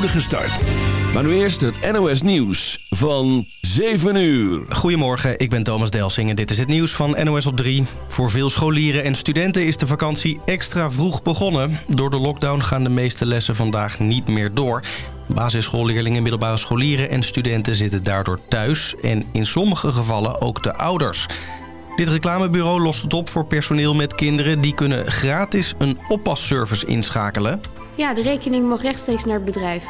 start. Maar nu eerst het NOS Nieuws van 7 uur. Goedemorgen, ik ben Thomas Delsing en dit is het nieuws van NOS op 3. Voor veel scholieren en studenten is de vakantie extra vroeg begonnen. Door de lockdown gaan de meeste lessen vandaag niet meer door. Basisschoolleerlingen, middelbare scholieren en studenten zitten daardoor thuis. En in sommige gevallen ook de ouders. Dit reclamebureau lost het op voor personeel met kinderen. Die kunnen gratis een oppasservice inschakelen. Ja, de rekening mag rechtstreeks naar het bedrijf.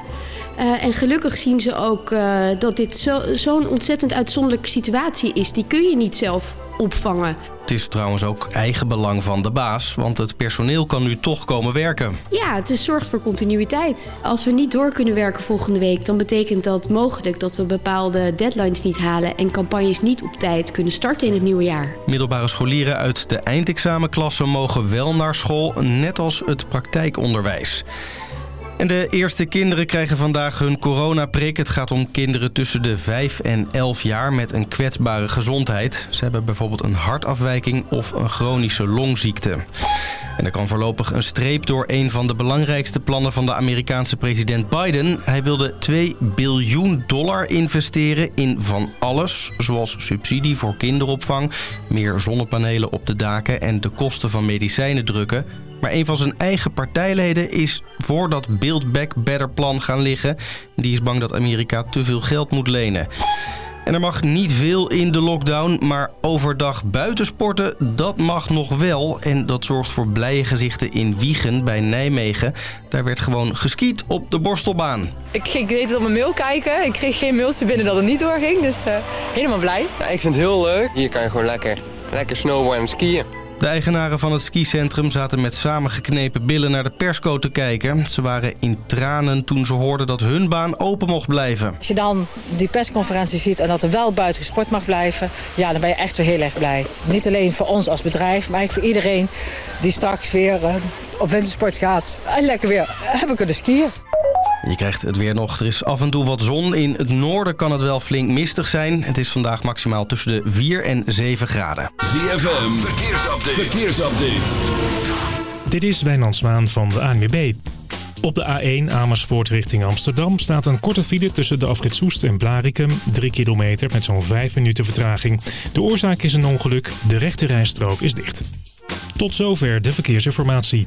Uh, en gelukkig zien ze ook uh, dat dit zo'n zo ontzettend uitzonderlijke situatie is. Die kun je niet zelf opvangen. Het is trouwens ook eigen belang van de baas, want het personeel kan nu toch komen werken. Ja, het is, zorgt voor continuïteit. Als we niet door kunnen werken volgende week, dan betekent dat mogelijk dat we bepaalde deadlines niet halen en campagnes niet op tijd kunnen starten in het nieuwe jaar. Middelbare scholieren uit de eindexamenklassen mogen wel naar school, net als het praktijkonderwijs. En de eerste kinderen krijgen vandaag hun coronaprik. Het gaat om kinderen tussen de 5 en 11 jaar met een kwetsbare gezondheid. Ze hebben bijvoorbeeld een hartafwijking of een chronische longziekte. En er kan voorlopig een streep door een van de belangrijkste plannen van de Amerikaanse president Biden. Hij wilde 2 biljoen dollar investeren in van alles. Zoals subsidie voor kinderopvang, meer zonnepanelen op de daken en de kosten van medicijnen drukken. Maar een van zijn eigen partijleden is voor dat Build Back Better plan gaan liggen. Die is bang dat Amerika te veel geld moet lenen. En er mag niet veel in de lockdown, maar overdag buitensporten, dat mag nog wel. En dat zorgt voor blije gezichten in Wiegen bij Nijmegen. Daar werd gewoon geskiet op de borstelbaan. Ik deed het op mijn mail kijken. Ik kreeg geen mailtje binnen dat het niet doorging, dus uh, helemaal blij. Ja, ik vind het heel leuk. Hier kan je gewoon lekker, lekker snowboarden en skiën. De eigenaren van het skicentrum zaten met samengeknepen billen naar de persco te kijken. Ze waren in tranen toen ze hoorden dat hun baan open mocht blijven. Als je dan die persconferentie ziet en dat er wel buiten gesport mag blijven... ja, dan ben je echt weer heel erg blij. Niet alleen voor ons als bedrijf, maar eigenlijk voor iedereen die straks weer uh, op wintersport gaat. En lekker weer hebben kunnen skiën. Je krijgt het weer nog. Er is af en toe wat zon. In het noorden kan het wel flink mistig zijn. Het is vandaag maximaal tussen de 4 en 7 graden. ZFM, verkeersupdate. verkeersupdate. Dit is Wijnand Zwaan van de ANWB. Op de A1 Amersfoort richting Amsterdam staat een korte file tussen de afrit Soest en Blarikum. 3 kilometer met zo'n 5 minuten vertraging. De oorzaak is een ongeluk. De rechte rijstrook is dicht. Tot zover de verkeersinformatie.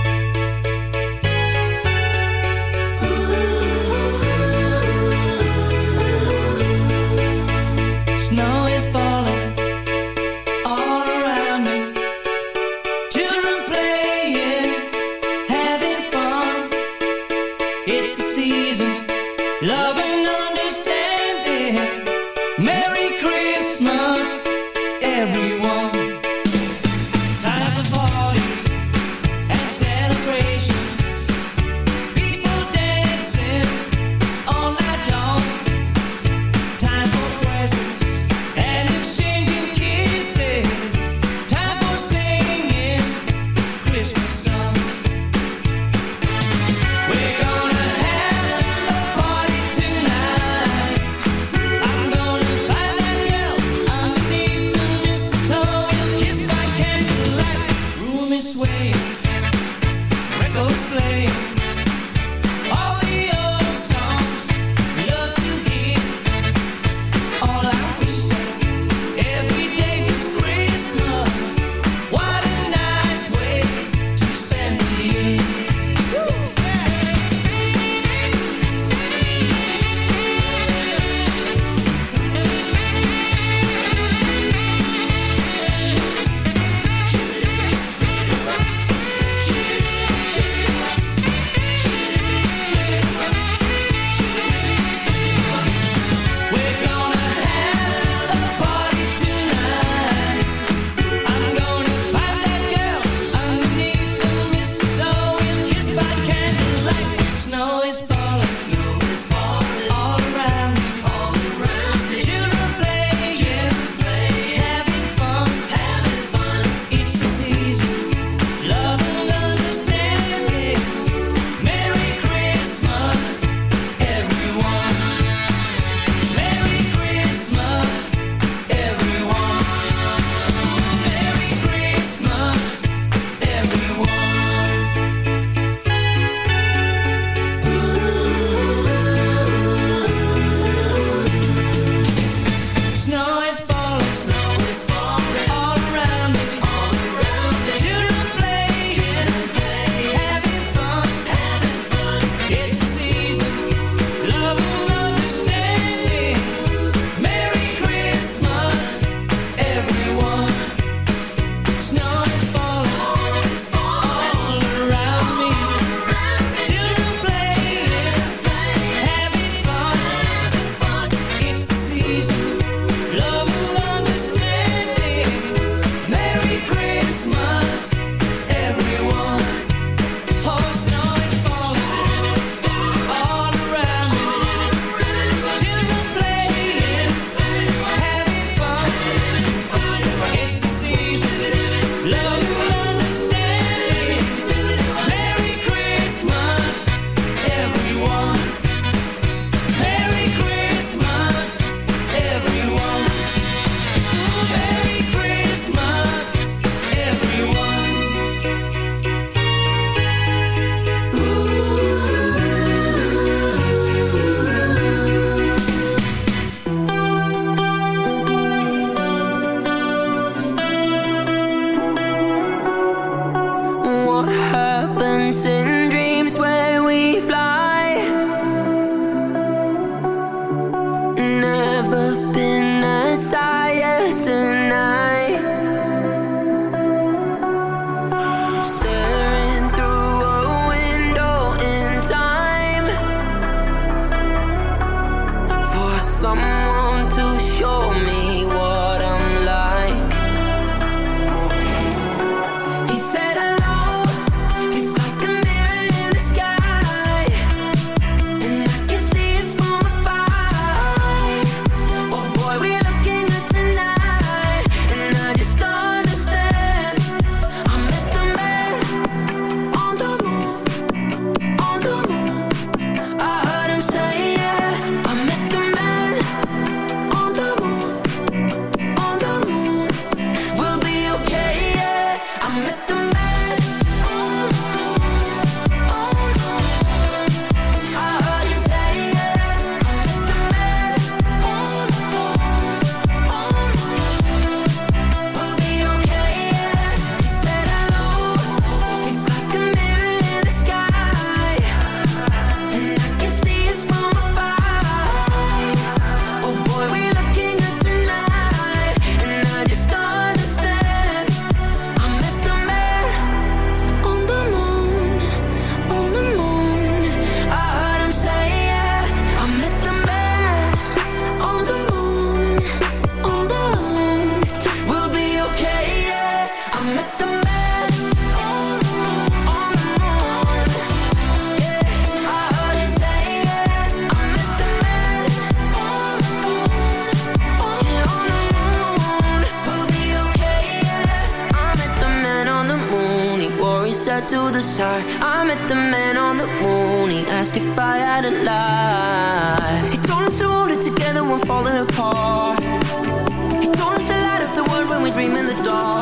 It's the season, loving.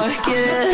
The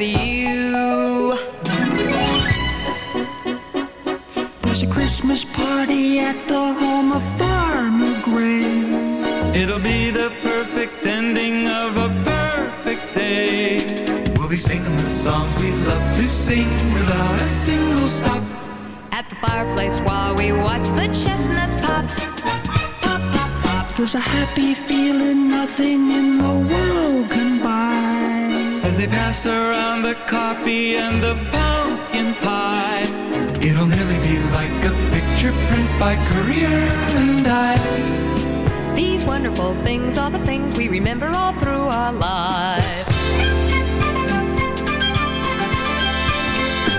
with you. There's a Christmas party at the home of Farmer Gray. It'll be the perfect ending of a perfect day. We'll be singing the songs we love to sing without a single stop. At the fireplace while we watch the chestnuts pop. Pop, pop, pop. There's a happy feeling nothing in the world can buy. As they pass around the coffee and the pumpkin pie. It'll nearly be like a picture print by Currier and Ives. These wonderful things are the things we remember all through our lives.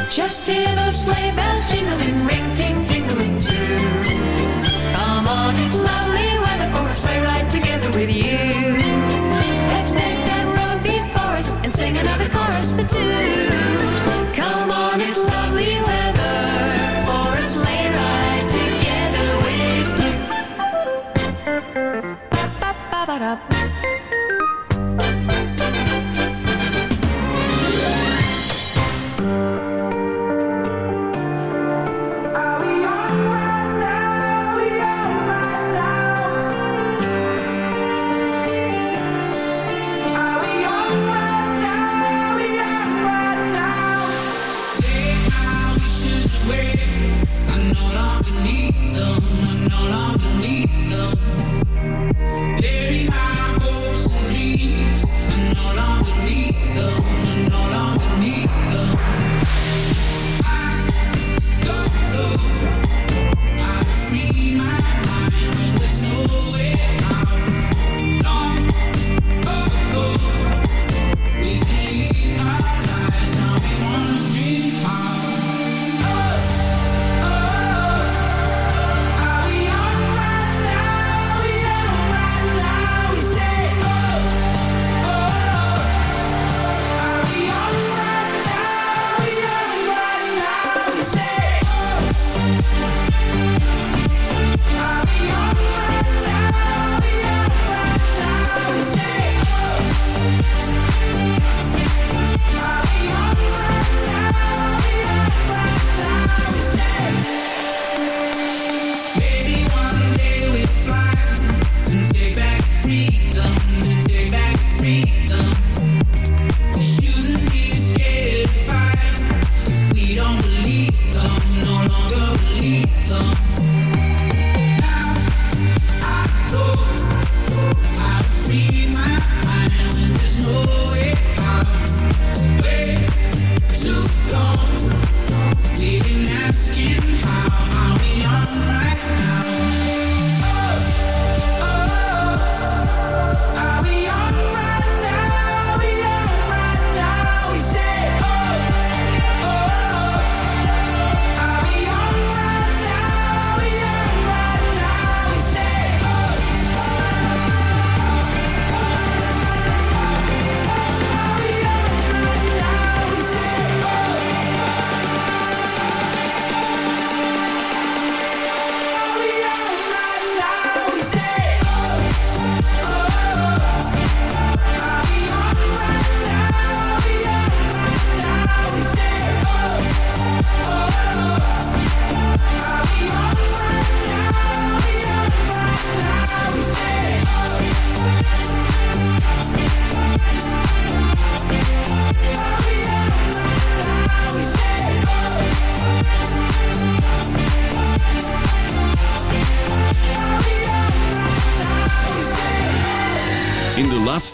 Just hear those sleigh bells jingling, ring, ting, tingling too. Come on, it's lovely weather for a sleigh ride together with you. Chorus or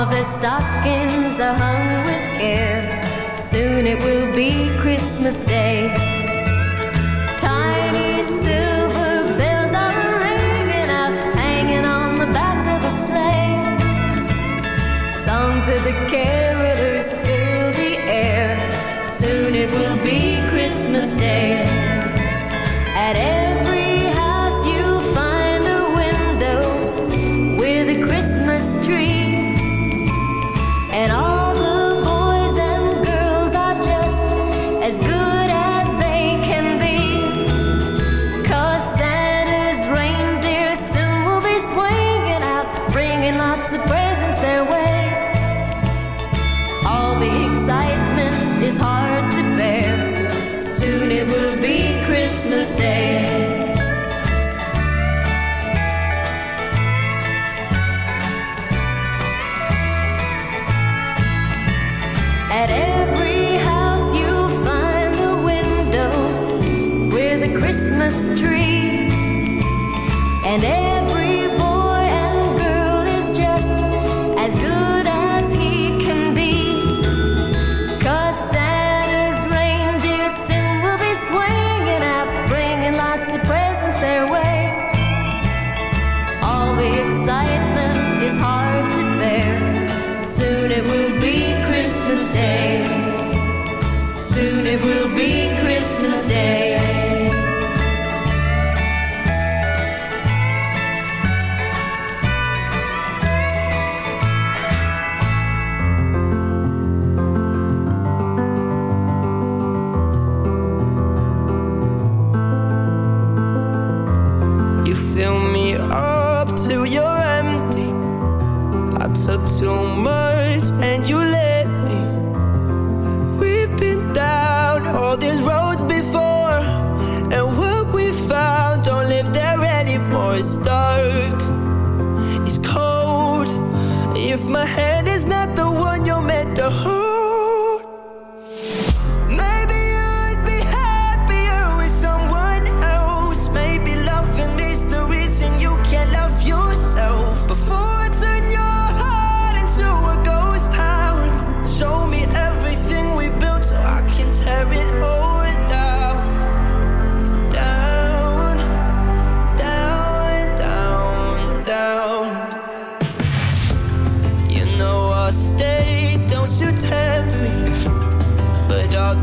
of their stockings are hung with care. Soon it will be Christmas Day. Tiny silver bells are ringing out, hanging on the back of a sleigh. Songs of the care.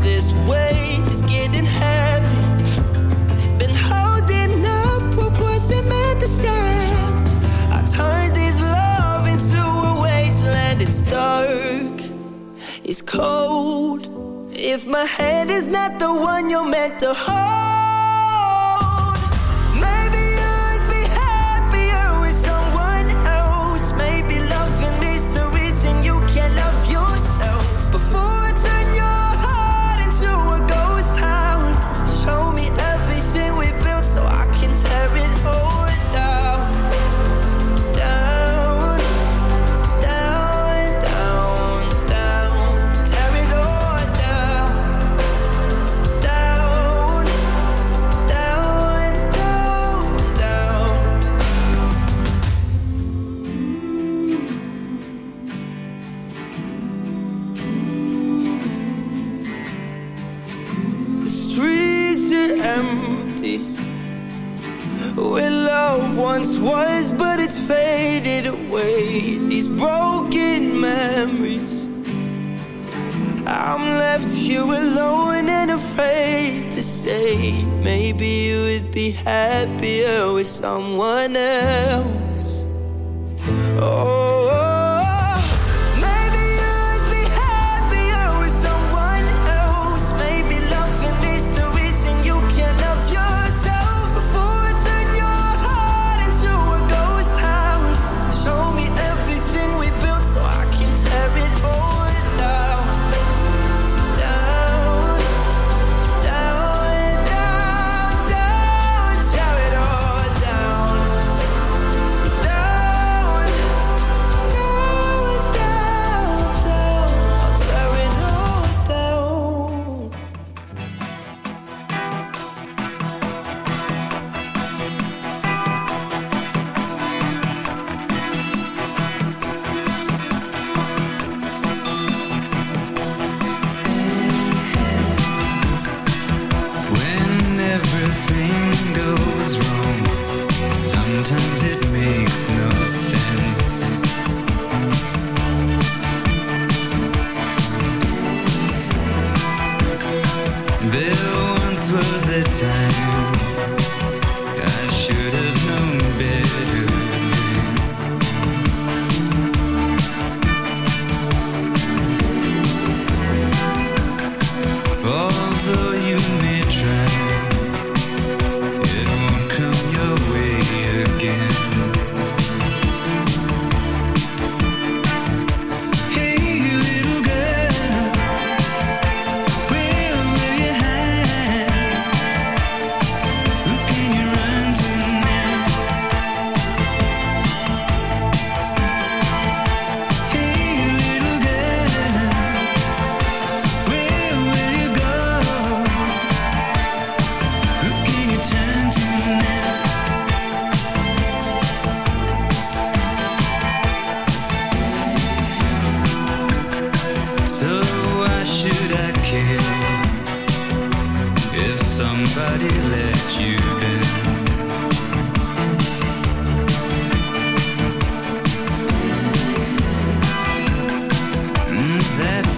this weight is getting heavy. Been holding up what wasn't meant to stand. I turned this love into a wasteland. It's dark, it's cold. If my head is not the one you're meant to hold. away these broken memories. I'm left here alone and afraid to say Maybe you would be happier with someone else.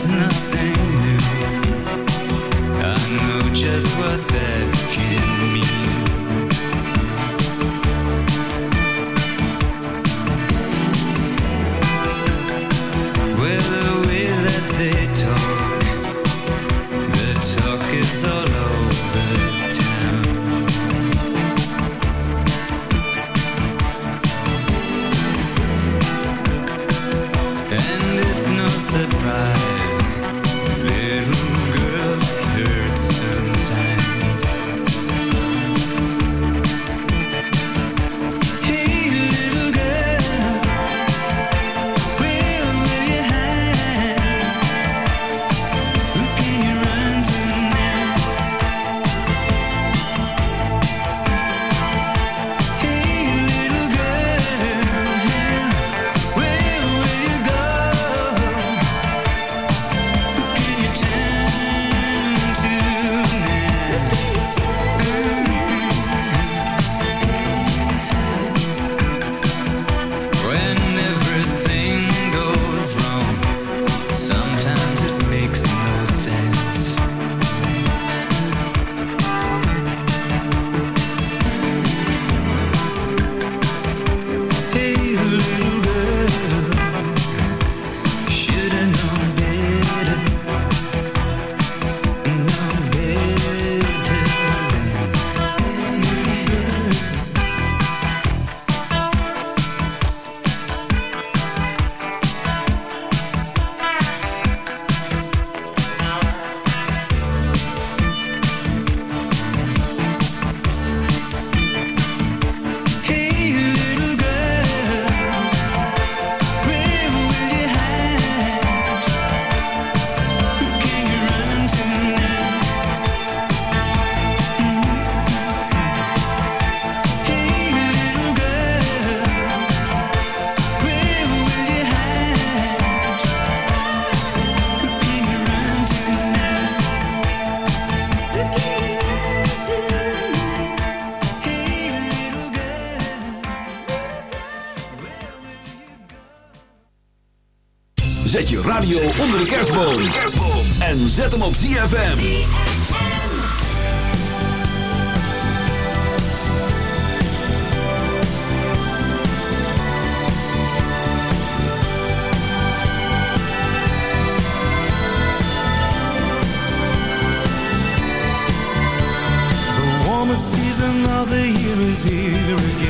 nothing new. I know just what that kerstboom. En zet hem op ZFM. The warmest season of the year is here again.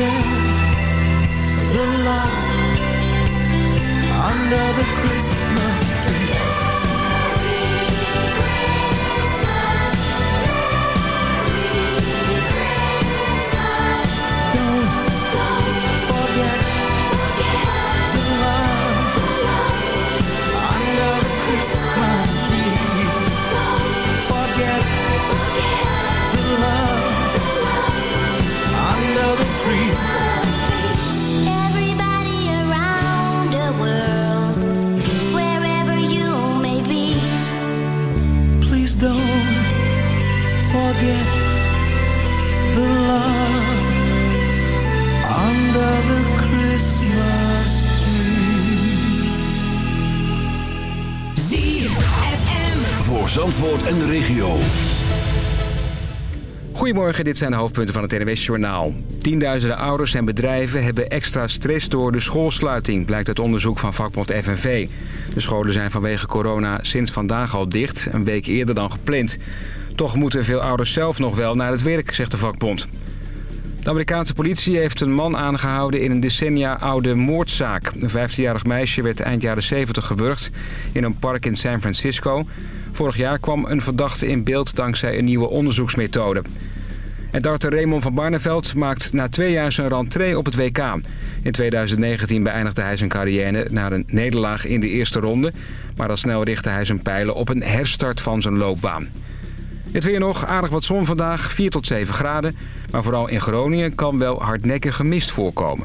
forget the love under the Christmas En de regio. Goedemorgen, dit zijn de hoofdpunten van het NWS-journaal. Tienduizenden ouders en bedrijven hebben extra stress door de schoolsluiting... blijkt uit onderzoek van vakbond FNV. De scholen zijn vanwege corona sinds vandaag al dicht, een week eerder dan gepland. Toch moeten veel ouders zelf nog wel naar het werk, zegt de vakbond. De Amerikaanse politie heeft een man aangehouden in een decennia oude moordzaak. Een 15-jarig meisje werd eind jaren 70 gewurgd in een park in San Francisco. Vorig jaar kwam een verdachte in beeld dankzij een nieuwe onderzoeksmethode. En darter Raymond van Barneveld maakt na twee jaar zijn rentree op het WK. In 2019 beëindigde hij zijn carrière na een nederlaag in de eerste ronde. Maar al snel richtte hij zijn pijlen op een herstart van zijn loopbaan. Het weer nog, aardig wat zon vandaag, 4 tot 7 graden. Maar vooral in Groningen kan wel hardnekkige mist voorkomen.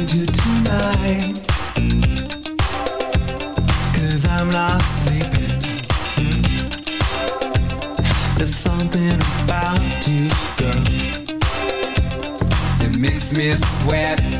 need you tonight. Cause I'm not sleeping. There's something about you, girl, that makes me sweat.